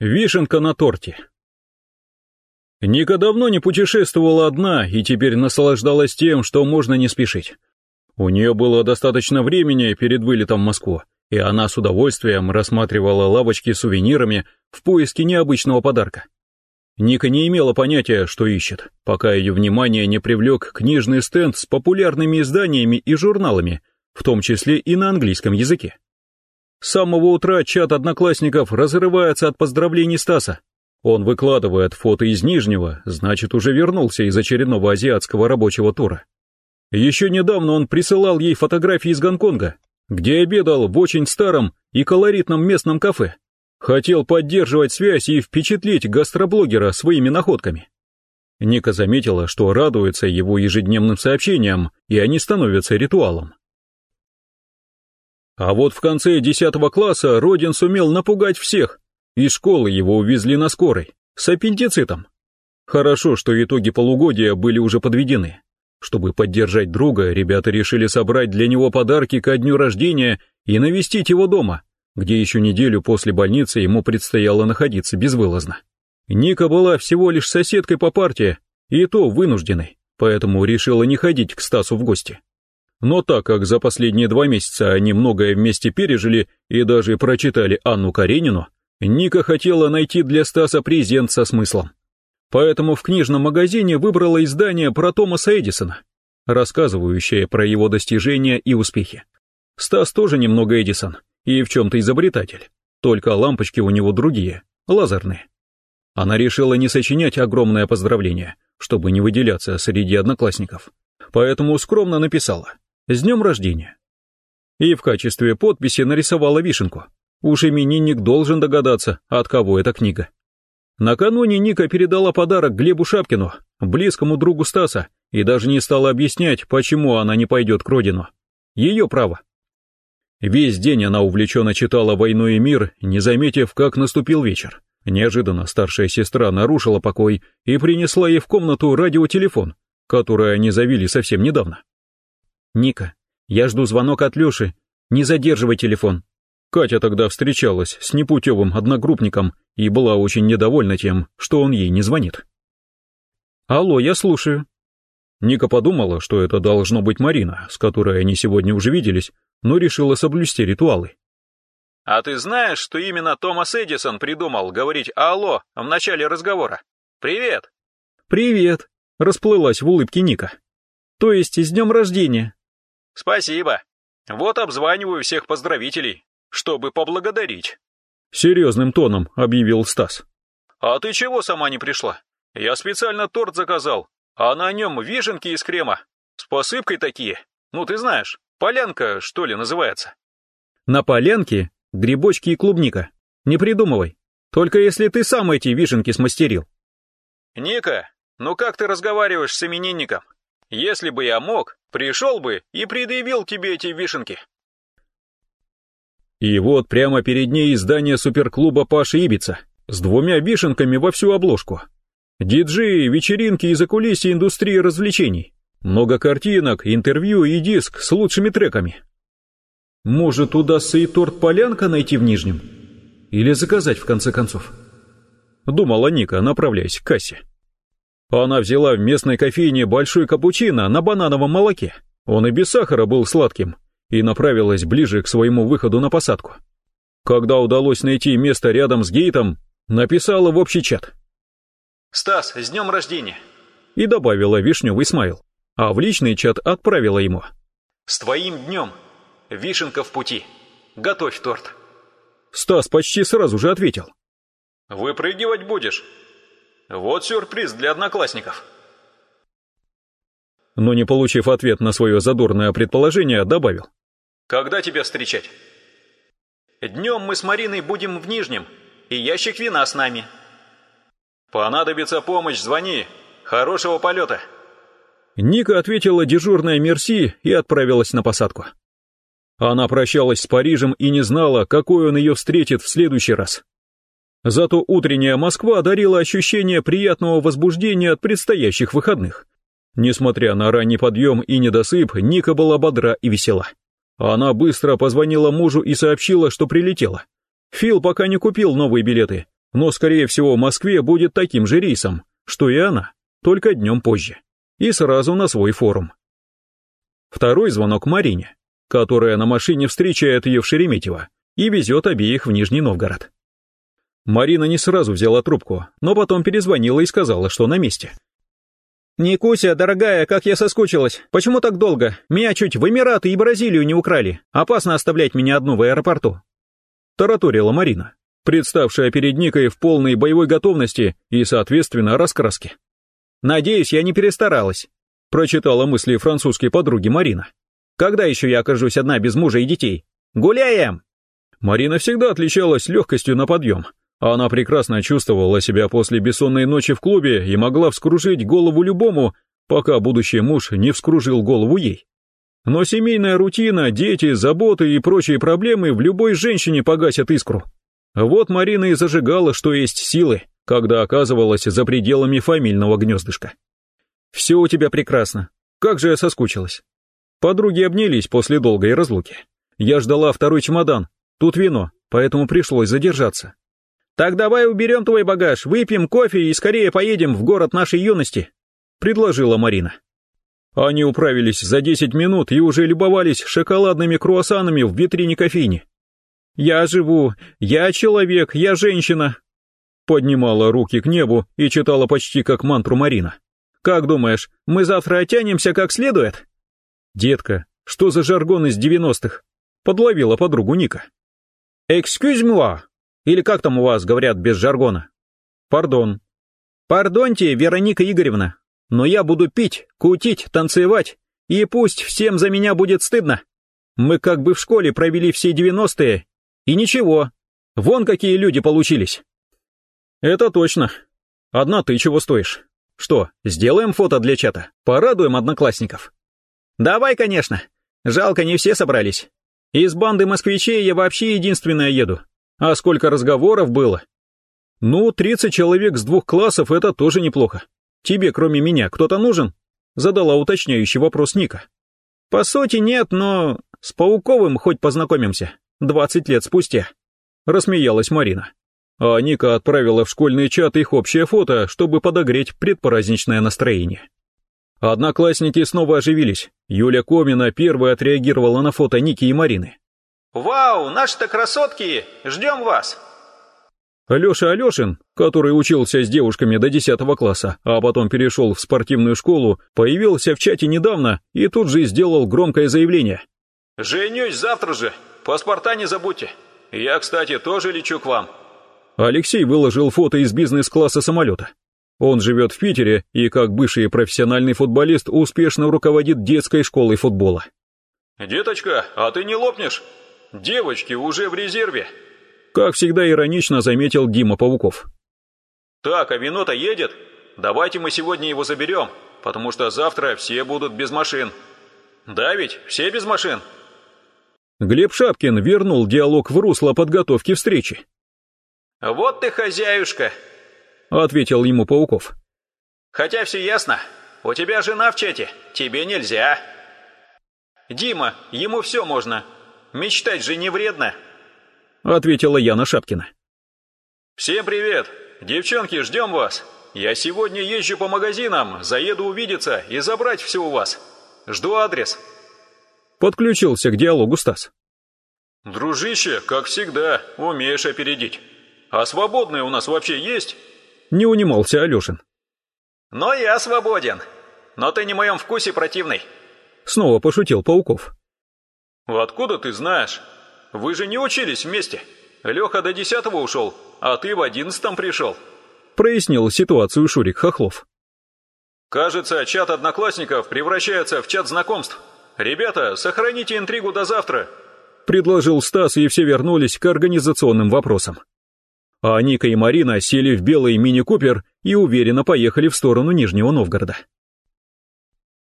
Вишенка на торте. Ника давно не путешествовала одна и теперь наслаждалась тем, что можно не спешить. У нее было достаточно времени перед вылетом в Москву, и она с удовольствием рассматривала лавочки с сувенирами в поиске необычного подарка. Ника не имела понятия, что ищет, пока ее внимание не привлек книжный стенд с популярными изданиями и журналами, в том числе и на английском языке. С самого утра чат одноклассников разрывается от поздравлений Стаса. Он выкладывает фото из Нижнего, значит, уже вернулся из очередного азиатского рабочего тура. Еще недавно он присылал ей фотографии из Гонконга, где обедал в очень старом и колоритном местном кафе. Хотел поддерживать связь и впечатлить гастроблогера своими находками. Ника заметила, что радуется его ежедневным сообщениям, и они становятся ритуалом. А вот в конце 10 класса Родин сумел напугать всех. Из школы его увезли на скорой, с аппендицитом. Хорошо, что итоги полугодия были уже подведены. Чтобы поддержать друга, ребята решили собрать для него подарки ко дню рождения и навестить его дома, где еще неделю после больницы ему предстояло находиться безвылазно. Ника была всего лишь соседкой по партии, и то вынужденной, поэтому решила не ходить к Стасу в гости. Но так как за последние два месяца они многое вместе пережили и даже прочитали Анну Каренину, Ника хотела найти для Стаса презент со смыслом. Поэтому в книжном магазине выбрала издание про Томаса Эдисона, рассказывающее про его достижения и успехи. Стас тоже немного Эдисон и в чем-то изобретатель, только лампочки у него другие, лазерные. Она решила не сочинять огромное поздравление, чтобы не выделяться среди одноклассников, поэтому скромно написала с днем рождения. И в качестве подписи нарисовала вишенку. Уж именинник должен догадаться, от кого эта книга. Накануне Ника передала подарок Глебу Шапкину, близкому другу Стаса, и даже не стала объяснять, почему она не пойдет к родину. Ее право. Весь день она увлеченно читала «Войну и мир», не заметив, как наступил вечер. Неожиданно старшая сестра нарушила покой и принесла ей в комнату радиотелефон, который они завели совсем недавно. «Ника, я жду звонок от Леши. Не задерживай телефон». Катя тогда встречалась с непутевым одногруппником и была очень недовольна тем, что он ей не звонит. «Алло, я слушаю». Ника подумала, что это должно быть Марина, с которой они сегодня уже виделись, но решила соблюсти ритуалы. «А ты знаешь, что именно Томас Эдисон придумал говорить «алло» в начале разговора? Привет!» «Привет!» — расплылась в улыбке Ника. «То есть с днем рождения?» «Спасибо. Вот обзваниваю всех поздравителей, чтобы поблагодарить». Серьезным тоном объявил Стас. «А ты чего сама не пришла? Я специально торт заказал, а на нем вишенки из крема. С посыпкой такие. Ну, ты знаешь, полянка, что ли, называется». «На полянке грибочки и клубника. Не придумывай. Только если ты сам эти вишенки смастерил». «Ника, ну как ты разговариваешь с именинником? Если бы я мог, пришел бы и предъявил тебе эти вишенки. И вот прямо перед ней издание суперклуба Паши Ибица с двумя вишенками во всю обложку. Диджеи, вечеринки и закулисье индустрии развлечений. Много картинок, интервью и диск с лучшими треками. Может, удастся и торт «Полянка» найти в Нижнем? Или заказать, в конце концов? Думала Ника, направляясь к кассе. Она взяла в местной кофейне большой капучино на банановом молоке. Он и без сахара был сладким, и направилась ближе к своему выходу на посадку. Когда удалось найти место рядом с гейтом, написала в общий чат. «Стас, с днем рождения!» И добавила вишневый смайл, а в личный чат отправила ему. «С твоим днем! Вишенка в пути! Готовь торт!» Стас почти сразу же ответил. «Выпрыгивать будешь?» Вот сюрприз для одноклассников. Но не получив ответ на свое задорное предположение, добавил. Когда тебя встречать? Днем мы с Мариной будем в Нижнем, и ящик вина с нами. Понадобится помощь, звони. Хорошего полета. Ника ответила дежурная мерси и отправилась на посадку. Она прощалась с Парижем и не знала, какой он ее встретит в следующий раз. Зато утренняя Москва дарила ощущение приятного возбуждения от предстоящих выходных. Несмотря на ранний подъем и недосып, Ника была бодра и весела. Она быстро позвонила мужу и сообщила, что прилетела. Фил пока не купил новые билеты, Но, скорее всего, в Москве будет таким же рейсом, что и она, только днем позже. И сразу на свой форум. Второй звонок Марине, которая на машине встречает ее в Шереметьево и везет обеих в Нижний Новгород. Марина не сразу взяла трубку, но потом перезвонила и сказала, что на месте. «Никуся, дорогая, как я соскучилась. Почему так долго? Меня чуть в Эмираты и Бразилию не украли. Опасно оставлять меня одну в аэропорту». Тараторила Марина, представшая перед Никой в полной боевой готовности и, соответственно, раскраске. «Надеюсь, я не перестаралась», — прочитала мысли французской подруги Марина. «Когда еще я окажусь одна без мужа и детей? Гуляем!» Марина всегда отличалась легкостью на подъем, она прекрасно чувствовала себя после бессонной ночи в клубе и могла вскружить голову любому, пока будущий муж не вскружил голову ей. Но семейная рутина, дети, заботы и прочие проблемы в любой женщине погасят искру. Вот Марина и зажигала, что есть силы, когда оказывалась за пределами фамильного гнездышка. «Все у тебя прекрасно. Как же я соскучилась». Подруги обнялись после долгой разлуки. Я ждала второй чемодан. Тут вино, поэтому пришлось задержаться. «Так давай уберем твой багаж, выпьем кофе и скорее поедем в город нашей юности», — предложила Марина. Они управились за 10 минут и уже любовались шоколадными круассанами в витрине кофейни. «Я живу, я человек, я женщина», — поднимала руки к небу и читала почти как мантру Марина. «Как думаешь, мы завтра оттянемся как следует?» «Детка, что за жаргон из девяностых?» — подловила подругу Ника. «Экскюз-муа», или как там у вас говорят без жаргона? Пардон. Пардоньте, Вероника Игоревна, но я буду пить, кутить, танцевать, и пусть всем за меня будет стыдно. Мы как бы в школе провели все девяностые, и ничего. Вон какие люди получились. Это точно. Одна ты чего стоишь? Что, сделаем фото для чата? Порадуем одноклассников? Давай, конечно. Жалко, не все собрались. Из банды москвичей я вообще единственная еду. А сколько разговоров было? Ну, 30 человек с двух классов — это тоже неплохо. Тебе, кроме меня, кто-то нужен? Задала уточняющий вопрос Ника. По сути, нет, но с Пауковым хоть познакомимся. 20 лет спустя. Рассмеялась Марина. А Ника отправила в школьный чат их общее фото, чтобы подогреть предпраздничное настроение. Одноклассники снова оживились. Юля Комина первая отреагировала на фото Ники и Марины. «Вау, наши-то красотки! Ждем вас!» Леша Алешин, который учился с девушками до 10 класса, а потом перешел в спортивную школу, появился в чате недавно и тут же сделал громкое заявление. «Женюсь завтра же, паспорта не забудьте. Я, кстати, тоже лечу к вам». Алексей выложил фото из бизнес-класса самолета. Он живет в Питере и, как бывший профессиональный футболист, успешно руководит детской школой футбола. «Деточка, а ты не лопнешь?» Девочки уже в резерве. Как всегда иронично заметил Дима Пауков. Так, а вино-то едет? Давайте мы сегодня его заберем, потому что завтра все будут без машин. Да ведь, все без машин? Глеб Шапкин вернул диалог в русло подготовки встречи. «Вот ты хозяюшка», — ответил ему Пауков. «Хотя все ясно. У тебя жена в чате, тебе нельзя». «Дима, ему все можно, Мечтать же не вредно!» — ответила Яна Шапкина. «Всем привет! Девчонки, ждем вас! Я сегодня езжу по магазинам, заеду увидеться и забрать все у вас. Жду адрес!» Подключился к диалогу Стас. «Дружище, как всегда, умеешь опередить. А свободные у нас вообще есть?» Не унимался Алешин. «Но я свободен. Но ты не в моем вкусе противный». Снова пошутил Пауков. «Откуда ты знаешь? Вы же не учились вместе. Леха до десятого ушел, а ты в одиннадцатом пришел», — прояснил ситуацию Шурик Хохлов. «Кажется, чат одноклассников превращается в чат знакомств. Ребята, сохраните интригу до завтра», — предложил Стас, и все вернулись к организационным вопросам. А Ника и Марина сели в белый мини-купер и уверенно поехали в сторону Нижнего Новгорода.